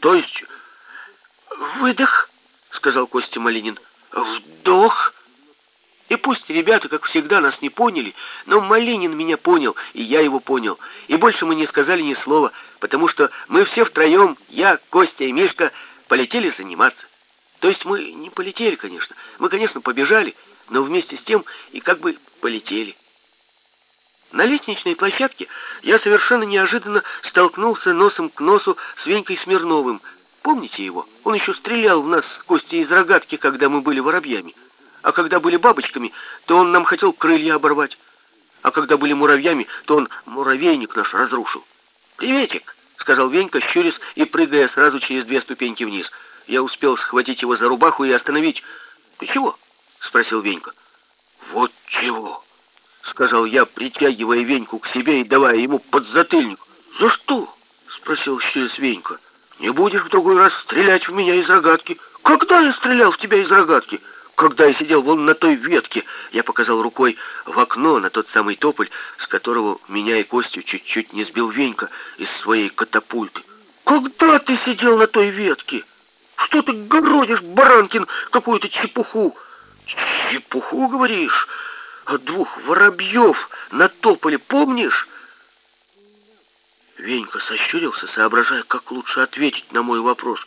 То есть выдох, сказал Костя Малинин. Вдох. И пусть ребята, как всегда, нас не поняли, но Малинин меня понял, и я его понял. И больше мы не сказали ни слова, потому что мы все втроем, я, Костя и Мишка, полетели заниматься. То есть мы не полетели, конечно. Мы, конечно, побежали, но вместе с тем и как бы полетели. На лестничной площадке я совершенно неожиданно столкнулся носом к носу с Венькой Смирновым. Помните его? Он еще стрелял в нас с Костей из рогатки, когда мы были воробьями. А когда были бабочками, то он нам хотел крылья оборвать. А когда были муравьями, то он муравейник наш разрушил. «Приветик!» — сказал Венька, щурясь и прыгая сразу через две ступеньки вниз. Я успел схватить его за рубаху и остановить. «Ты чего?» — спросил Венька. «Вот чего!» — сказал я, притягивая Веньку к себе и давая ему подзатыльник. «За что?» — спросил щурясь Венька. «Не будешь в другой раз стрелять в меня из рогатки?» «Когда я стрелял в тебя из рогатки?» когда я сидел вон на той ветке, я показал рукой в окно на тот самый тополь, с которого меня и Костю чуть-чуть не сбил Венька из своей катапульты. Когда ты сидел на той ветке? Что ты городишь, Баранкин, какую-то чепуху? Чепуху, говоришь? От двух воробьев на тополе, помнишь? Венька сощурился, соображая, как лучше ответить на мой вопрос.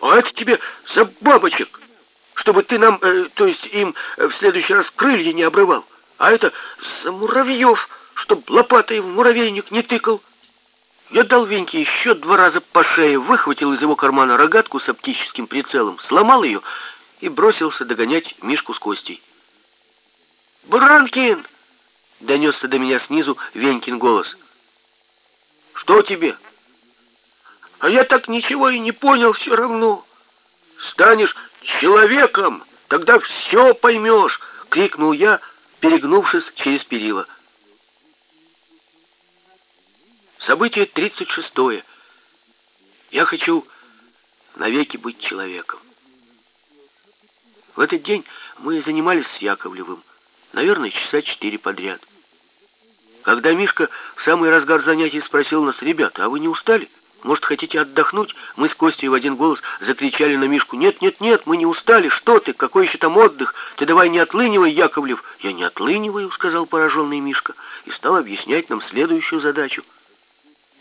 «А это тебе за бабочек!» чтобы ты нам, э, то есть им, э, в следующий раз крылья не обрывал. А это за муравьев, чтоб лопатой в муравейник не тыкал. Я дал Веньке еще два раза по шее, выхватил из его кармана рогатку с оптическим прицелом, сломал ее и бросился догонять Мишку с Костей. «Бранкин!» — донесся до меня снизу Венькин голос. «Что тебе?» «А я так ничего и не понял все равно. Станешь человеком, тогда все поймешь!» — крикнул я, перегнувшись через перила. Событие 36. Я хочу навеки быть человеком. В этот день мы занимались с Яковлевым, наверное, часа четыре подряд. Когда Мишка в самый разгар занятий спросил нас, «Ребята, а вы не устали?» Может, хотите отдохнуть?» Мы с Костей в один голос закричали на Мишку. «Нет, нет, нет, мы не устали. Что ты? Какой еще там отдых? Ты давай не отлынивай, Яковлев!» «Я не отлыниваю», — сказал пораженный Мишка и стал объяснять нам следующую задачу.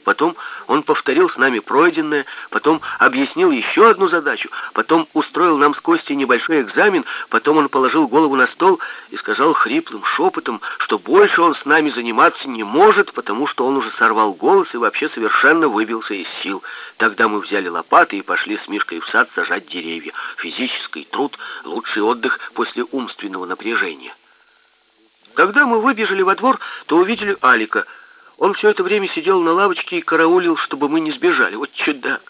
Потом он повторил с нами пройденное, потом объяснил еще одну задачу, потом устроил нам с Костей небольшой экзамен, потом он положил голову на стол и сказал хриплым шепотом, что больше он с нами заниматься не может, потому что он уже сорвал голос и вообще совершенно выбился из сил. Тогда мы взяли лопаты и пошли с Мишкой в сад сажать деревья. Физический труд — лучший отдых после умственного напряжения. Когда мы выбежали во двор, то увидели Алика — он все это время сидел на лавочке и караулил, чтобы мы не сбежали. Вот чудак!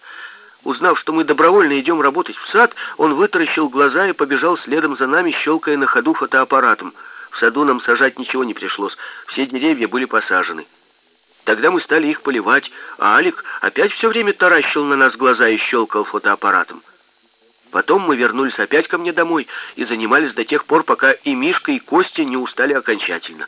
Узнав, что мы добровольно идем работать в сад, он вытаращил глаза и побежал следом за нами, щелкая на ходу фотоаппаратом. В саду нам сажать ничего не пришлось, все деревья были посажены. Тогда мы стали их поливать, а Алик опять все время таращил на нас глаза и щелкал фотоаппаратом. Потом мы вернулись опять ко мне домой и занимались до тех пор, пока и Мишка, и Костя не устали окончательно.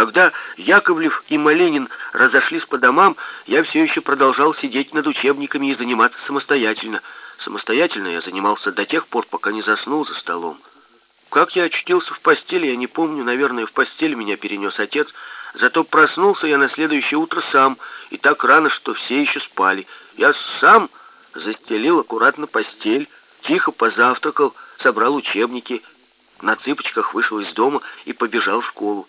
Когда Яковлев и Малинин разошлись по домам, я все еще продолжал сидеть над учебниками и заниматься самостоятельно. Самостоятельно я занимался до тех пор, пока не заснул за столом. Как я очутился в постели, я не помню, наверное, в постель меня перенес отец, зато проснулся я на следующее утро сам, и так рано, что все еще спали. Я сам застелил аккуратно постель, тихо позавтракал, собрал учебники, на цыпочках вышел из дома и побежал в школу.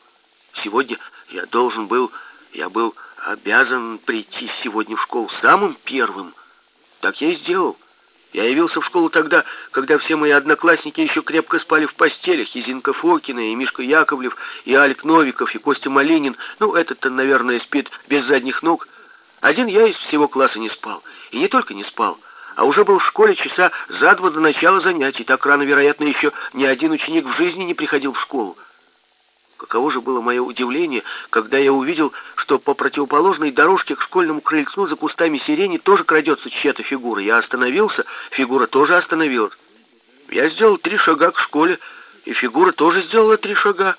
Сегодня я должен был, я был обязан прийти сегодня в школу самым первым. Так я и сделал. Я явился в школу тогда, когда все мои одноклассники еще крепко спали в постелях. И Зинка Фокина, и Мишка Яковлев, и Алик Новиков, и Костя Малинин. Ну, этот-то, наверное, спит без задних ног. Один я из всего класса не спал. И не только не спал, а уже был в школе часа за два до начала занятий. Так рано, вероятно, еще ни один ученик в жизни не приходил в школу. Каково же было мое удивление, когда я увидел, что по противоположной дорожке к школьному крыльцу за кустами сирени тоже крадется чья-то фигура. Я остановился, фигура тоже остановилась. Я сделал три шага к школе, и фигура тоже сделала три шага.